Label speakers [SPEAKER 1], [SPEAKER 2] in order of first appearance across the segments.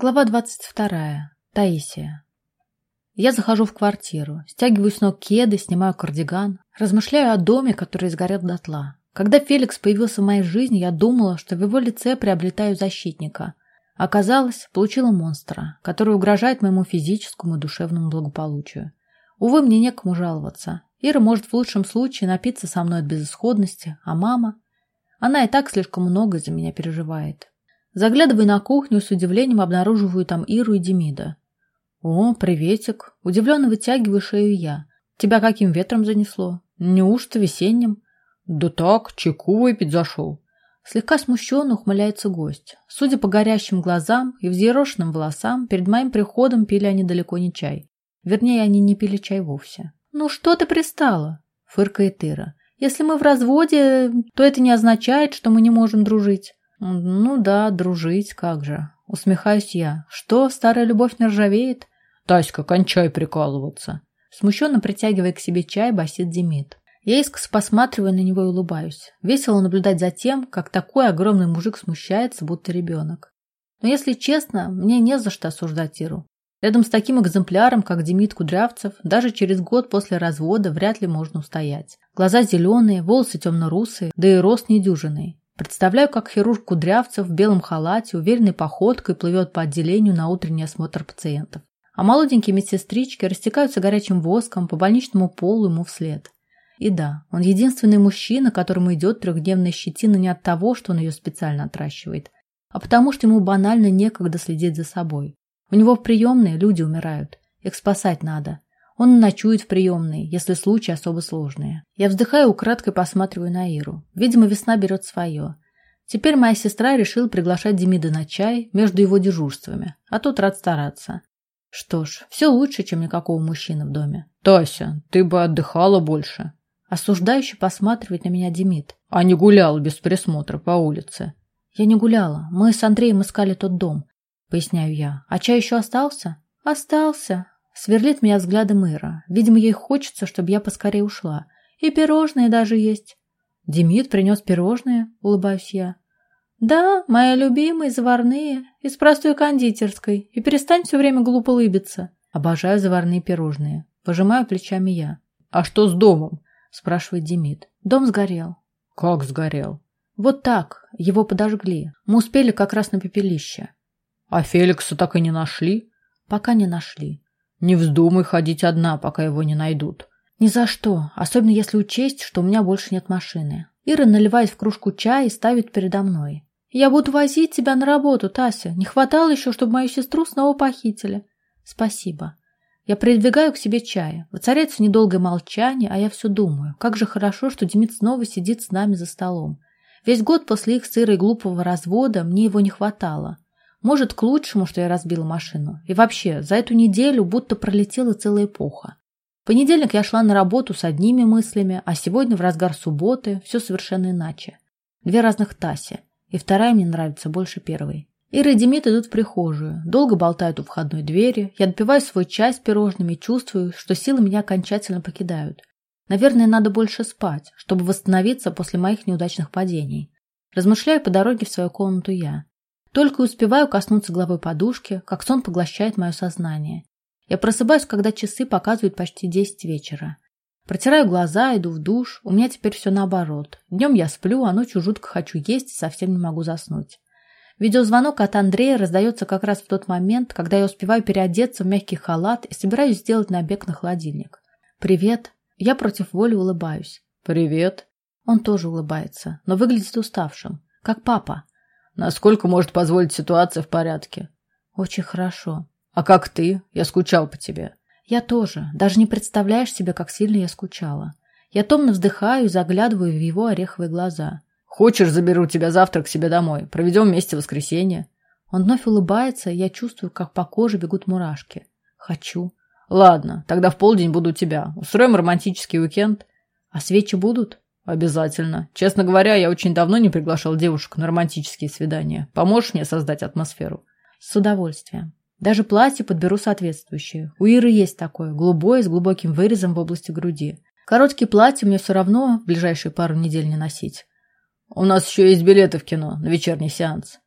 [SPEAKER 1] Глава двадцать вторая. Таисия. Я захожу в квартиру, стягиваю с ног кеды, снимаю кардиган, размышляю о доме, который сгорел дотла. Когда Феликс появился в моей жизни, я думала, что в его лице приобретаю защитника. Оказалось, получила монстра, который угрожает моему физическому и душевному благополучию. Увы, мне некому жаловаться. Ира может в лучшем случае напиться со мной от безысходности, а мама... Она и так слишком много за меня переживает. Заглядывая на кухню, с удивлением обнаруживаю там Иру и Демида. «О, приветик!» Удивленно вытягиваю шею я. «Тебя каким ветром занесло? Неужто весенним?» «Да так, чайку выпить зашел». Слегка смущенно ухмыляется гость. Судя по горящим глазам и взъерошенным волосам, перед моим приходом пили они далеко не чай. Вернее, они не пили чай вовсе. «Ну что ты пристала?» — фыркает Ира. «Если мы в разводе, то это не означает, что мы не можем дружить». «Ну да, дружить, как же». Усмехаюсь я. «Что, старая любовь не ржавеет?» «Таська, кончай прикалываться». Смущенно притягивая к себе чай, басит Демид. Я искоса посматриваю на него и улыбаюсь. Весело наблюдать за тем, как такой огромный мужик смущается, будто ребенок. Но если честно, мне не за что осуждать Иру. Рядом с таким экземпляром, как Демид Кудрявцев, даже через год после развода вряд ли можно устоять. Глаза зеленые, волосы темно-русые, да и рост недюжинный. Представляю, как хирург Кудрявцев в белом халате уверенной походкой плывет по отделению на утренний осмотр пациентов. А молоденькие медсестрички растекаются горячим воском по больничному полу ему вслед. И да, он единственный мужчина, которому идет трехдневная щетина не от того, что он ее специально отращивает, а потому что ему банально некогда следить за собой. У него в приемной люди умирают, их спасать надо. Он ночует в приемной, если случаи особо сложные. Я вздыхаю, украдкой посматриваю на Иру. Видимо, весна берет свое. Теперь моя сестра решила приглашать Демида на чай между его дежурствами, а тот рад стараться. Что ж, все лучше, чем никакого мужчины в доме. «Тася, ты бы отдыхала больше». Осуждающе посматривает на меня Демид. «А не гулял без присмотра по улице». «Я не гуляла. Мы с Андреем искали тот дом», — поясняю я. «А чай еще остался?» «Остался», Сверлит меня взглядом Ира. Видимо, ей хочется, чтобы я поскорее ушла. И пирожные даже есть. Демид принес пирожные, улыбаюсь я. Да, мои любимые, заварные, из простой кондитерской. И перестань все время глупо улыбиться. Обожаю заварные пирожные. Пожимаю плечами я. А что с домом? Спрашивает Демид. Дом сгорел. Как сгорел? Вот так. Его подожгли. Мы успели как раз на пепелище. А Феликса так и не нашли? Пока не нашли. Не вздумай ходить одна, пока его не найдут. Ни за что, особенно если учесть, что у меня больше нет машины. Ира наливает в кружку чая и ставит передо мной. Я буду возить тебя на работу, Тася. Не хватало еще, чтобы мою сестру снова похитили. Спасибо. Я придвигаю к себе чая. Воцаряется недолгое молчание, а я все думаю. Как же хорошо, что Демид снова сидит с нами за столом. Весь год после их сыра и глупого развода мне его не хватало. Может, к лучшему, что я разбила машину. И вообще, за эту неделю будто пролетела целая эпоха. В понедельник я шла на работу с одними мыслями, а сегодня, в разгар субботы, все совершенно иначе. Две разных Таси, и вторая мне нравится больше первой. Ира и Демид идут в прихожую, долго болтают у входной двери, я допиваю свой чай с пирожными и чувствую, что силы меня окончательно покидают. Наверное, надо больше спать, чтобы восстановиться после моих неудачных падений. Размышляю по дороге в свою комнату я. Только успеваю коснуться головой подушки, как сон поглощает мое сознание. Я просыпаюсь, когда часы показывают почти десять вечера. Протираю глаза, иду в душ. У меня теперь все наоборот. Днем я сплю, а ночью жутко хочу есть и совсем не могу заснуть. Видеозвонок от Андрея раздается как раз в тот момент, когда я успеваю переодеться в мягкий халат и собираюсь сделать набег на холодильник. «Привет». Я против воли улыбаюсь. «Привет». Он тоже улыбается, но выглядит уставшим, как папа. Насколько может позволить ситуация в порядке? Очень хорошо. А как ты? Я скучал по тебе. Я тоже. Даже не представляешь себе, как сильно я скучала. Я томно вздыхаю и заглядываю в его ореховые глаза. Хочешь, заберу тебя завтра к себе домой. Проведем вместе воскресенье. Он вновь улыбается, и я чувствую, как по коже бегут мурашки. Хочу. Ладно, тогда в полдень буду у тебя. Устроим романтический уикенд. А свечи будут? Обязательно. Честно говоря, я очень давно не приглашал девушек на романтические свидания. Поможешь мне создать атмосферу? С удовольствием. Даже платье подберу соответствующее. У Иры есть такое, голубое, с глубоким вырезом в области груди. Короткие платья мне все равно в ближайшие пару недель не носить. У нас еще есть билеты в кино на вечерний сеанс.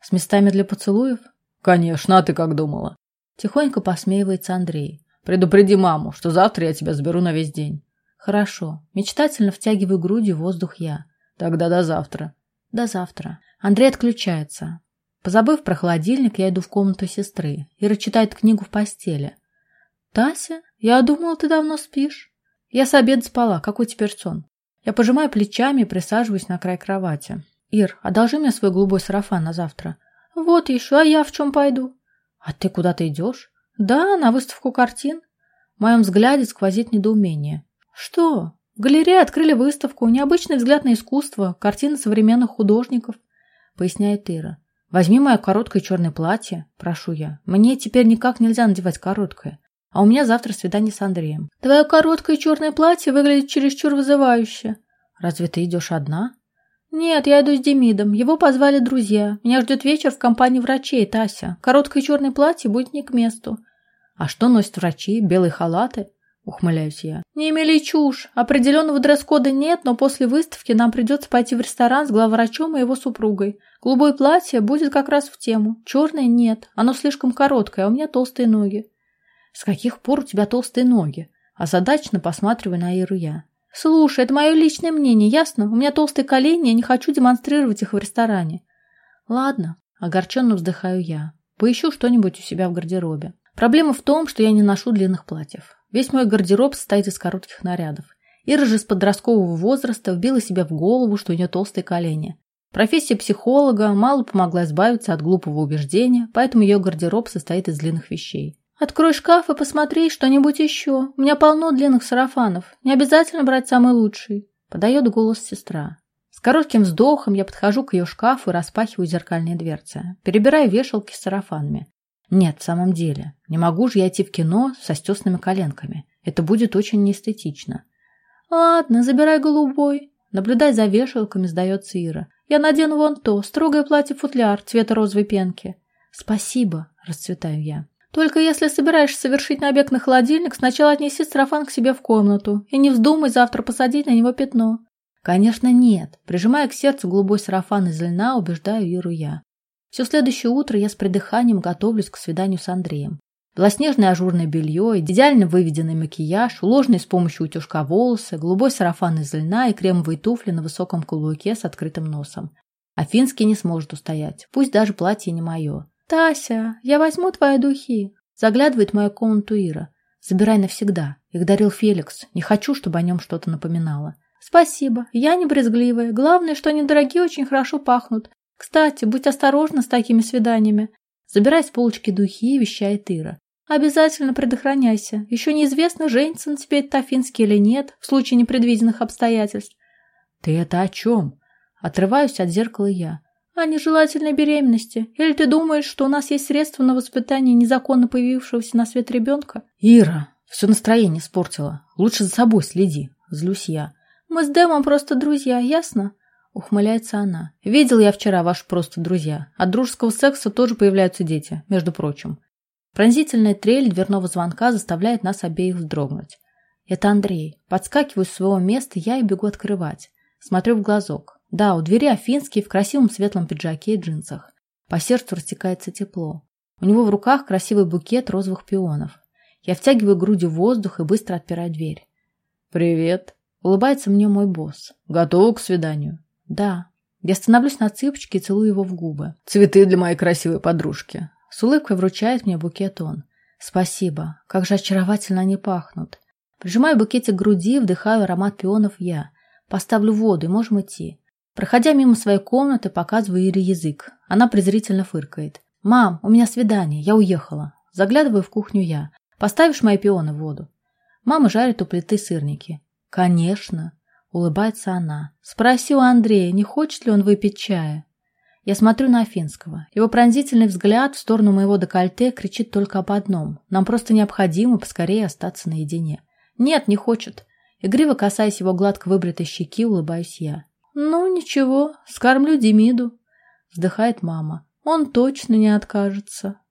[SPEAKER 1] С местами для поцелуев?
[SPEAKER 2] Конечно, а ты как думала?
[SPEAKER 1] Тихонько посмеивается Андрей.
[SPEAKER 2] Предупреди маму, что завтра я тебя заберу на весь день.
[SPEAKER 1] Хорошо. Мечтательно втягиваю грудью воздух я.
[SPEAKER 2] Тогда до завтра.
[SPEAKER 1] До завтра. Андрей отключается. Позабыв про холодильник, я иду в комнату сестры. Ира читает книгу в постели. «Тася, я думала, ты давно спишь». Я с обеда спала. Какой теперь сон? Я пожимаю плечами и присаживаюсь на край кровати. «Ир, одолжи мне свой голубой сарафан на завтра». «Вот еще, а я в чем пойду?» «А ты куда-то идешь?» «Да, на выставку картин». В моем взгляде сквозит недоумение. «Что? В галерее открыли выставку «Необычный взгляд на искусство. Картины современных художников», — поясняет Ира. «Возьми мое короткое черное платье», — прошу я. «Мне теперь никак нельзя надевать короткое. А у меня завтра свидание с Андреем». «Твое короткое черное платье выглядит чересчур вызывающе». «Разве ты идешь одна?» «Нет, я иду с Демидом. Его позвали друзья. Меня ждет вечер в компании врачей, Тася. Короткое черное платье будет не к месту». «А что носят врачи? Белые халаты?» — ухмыляюсь я. «Не имели чушь. Определенного дресс-кода нет, но после выставки нам придется пойти в ресторан с главврачом и его супругой. Голубое платье будет как раз в тему. Черное нет. Оно слишком короткое, а у меня толстые ноги». «С каких пор у тебя толстые ноги?» Озадаченно посматриваю на Иру я. «Слушай, это мое личное мнение, ясно? У меня толстые колени, я не хочу демонстрировать их в ресторане». «Ладно», — огорченно вздыхаю я. «Поищу что-нибудь у себя в гардеробе. Проблема в том, что я не ношу длинных платьев. Весь мой гардероб состоит из коротких нарядов. Ира же с подросткового возраста вбила себе в голову, что у нее толстые колени. Профессия психолога мало помогла избавиться от глупого убеждения, поэтому ее гардероб состоит из длинных вещей. Открой шкаф и посмотри что-нибудь еще. У меня полно длинных сарафанов. Не обязательно брать самый лучший. Подает голос сестра. С коротким вздохом я подхожу к ее шкафу и распахиваю зеркальные дверцы. Перебираю вешалки с сарафанами. Нет, в самом деле, не могу же я идти в кино со стесными коленками. Это будет очень неэстетично. Ладно, забирай голубой. Наблюдай за вешалками, сдается Ира. Я надену вон то, строгое платье-футляр цвета розовой пенки. Спасибо, расцветаю я. Только если собираешься совершить набег на холодильник, сначала отнеси сарафан к себе в комнату и не вздумай завтра посадить на него пятно. Конечно, нет. Прижимая к сердцу голубой сарафан из льна, убеждаю Иру я. Все следующее утро я с придыханием готовлюсь к свиданию с Андреем. Белоснежное ажурное белье, идеально выведенный макияж, уложенный с помощью утюжка волосы, голубой сарафан из льна и кремовые туфли на высоком каблуке с открытым носом. Афинский не сможет устоять, пусть даже платье не мое. «Тася, я возьму твои духи», — заглядывает в мою комнату Ира. «Забирай навсегда. Их дарил Феликс. Не хочу, чтобы о нем что-то напоминало». «Спасибо. Я не брезгливая. Главное, что они дорогие, очень хорошо пахнут. Кстати, будь осторожна с такими свиданиями». Забирай с полочки духи, вещает Ира. «Обязательно предохраняйся. Еще неизвестно, женится на тебе этот Афинский или нет, в случае непредвиденных обстоятельств».
[SPEAKER 2] «Ты это о чем?» Отрываюсь от зеркала я
[SPEAKER 1] о нежелательной беременности? Или ты думаешь, что у нас есть средства на воспитание незаконно появившегося на свет ребенка?
[SPEAKER 2] Ира, все настроение испортила. Лучше за собой следи. Злюсь я.
[SPEAKER 1] Мы с Дэмом просто друзья, ясно? Ухмыляется она. Видел я вчера ваши просто друзья. От дружеского секса тоже появляются дети, между прочим. Пронзительная трель дверного звонка заставляет нас обеих вздрогнуть. Это Андрей. Подскакиваю с своего места я и бегу открывать. Смотрю в глазок. Да, у двери Афинский в красивом светлом пиджаке и джинсах. По сердцу растекается тепло. У него в руках красивый букет розовых пионов. Я втягиваю грудью воздух и быстро отпираю дверь.
[SPEAKER 2] «Привет!»
[SPEAKER 1] — улыбается мне мой босс.
[SPEAKER 2] «Готова к свиданию?»
[SPEAKER 1] «Да». Я становлюсь на цыпочки и целую его в губы.
[SPEAKER 2] «Цветы для моей красивой подружки!»
[SPEAKER 1] С улыбкой вручает мне букет он. «Спасибо. Как же очаровательно они пахнут!» Прижимаю букетик к груди, вдыхаю аромат пионов я. Поставлю воду и можем идти. Проходя мимо своей комнаты, показываю Ире язык. Она презрительно фыркает. «Мам, у меня свидание, я уехала». Заглядываю в кухню я. «Поставишь мои пионы в воду?» Мама жарит у плиты сырники. «Конечно», — улыбается она. «Спроси у Андрея, не хочет ли он выпить чая?» Я смотрю на Афинского. Его пронзительный взгляд в сторону моего декольте кричит только об одном. Нам просто необходимо поскорее остаться наедине. «Нет, не хочет». Игриво касаясь его гладко выбритой щеки, улыбаюсь я. «Ну, ничего, скормлю Демиду», — вздыхает мама. «Он точно не откажется».